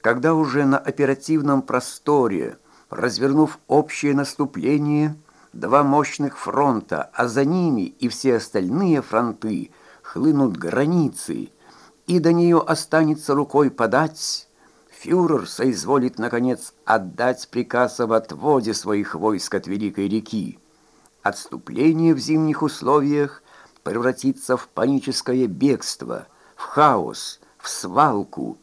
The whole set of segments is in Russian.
когда уже на оперативном просторе, развернув общее наступление, два мощных фронта, а за ними и все остальные фронты хлынут границы, и до нее останется рукой подать, фюрер соизволит, наконец, отдать приказ об отводе своих войск от Великой реки. Отступление в зимних условиях превратится в паническое бегство, в хаос, в свалку,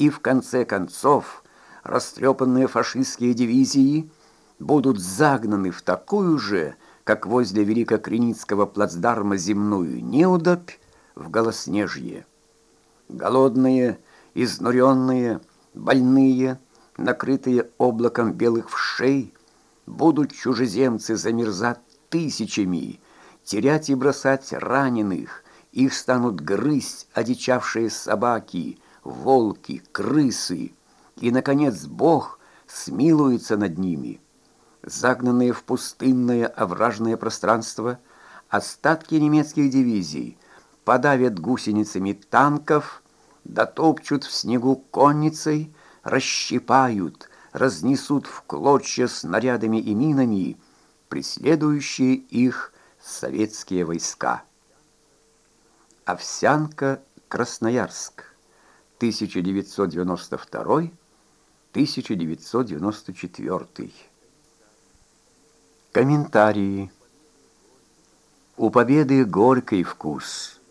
и в конце концов растрепанные фашистские дивизии будут загнаны в такую же, как возле Великокреницкого плацдарма земную неудобь, в голоснежье. Голодные, изнуренные, больные, накрытые облаком белых вшей, будут чужеземцы замерзать тысячами, терять и бросать раненых, их станут грызть одичавшие собаки, волки, крысы, и, наконец, Бог смилуется над ними. Загнанные в пустынное овражное пространство, остатки немецких дивизий подавят гусеницами танков, дотопчут в снегу конницей, расщипают, разнесут в клочья снарядами и минами преследующие их советские войска. Овсянка, Красноярск, 1992-1994. Комментарии. У победы горький вкус –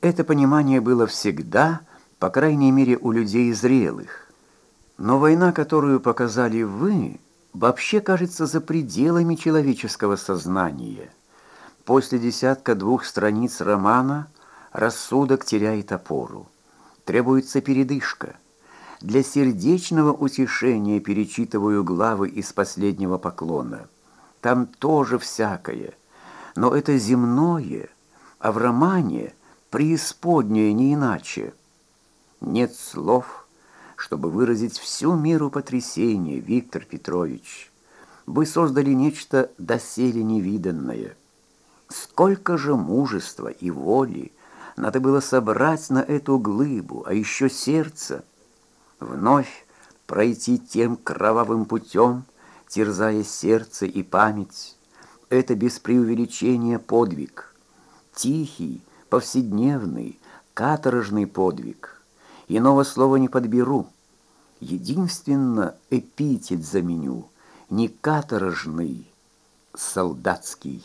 это понимание было всегда, по крайней мере, у людей зрелых. Но война, которую показали вы, вообще кажется за пределами человеческого сознания. После десятка двух страниц романа рассудок теряет опору. Требуется передышка. Для сердечного утешения перечитываю главы из последнего поклона. Там тоже всякое, но это земное, а в романе – преисподняя не иначе. Нет слов, чтобы выразить всю меру потрясения, Виктор Петрович. Вы создали нечто доселе невиданное. Сколько же мужества и воли надо было собрать на эту глыбу, а еще сердце. Вновь пройти тем кровавым путем, терзая сердце и память. Это без преувеличения подвиг. Тихий, повседневный, каторжный подвиг. Иного слова не подберу. Единственно эпитет заменю, не каторжный, солдатский.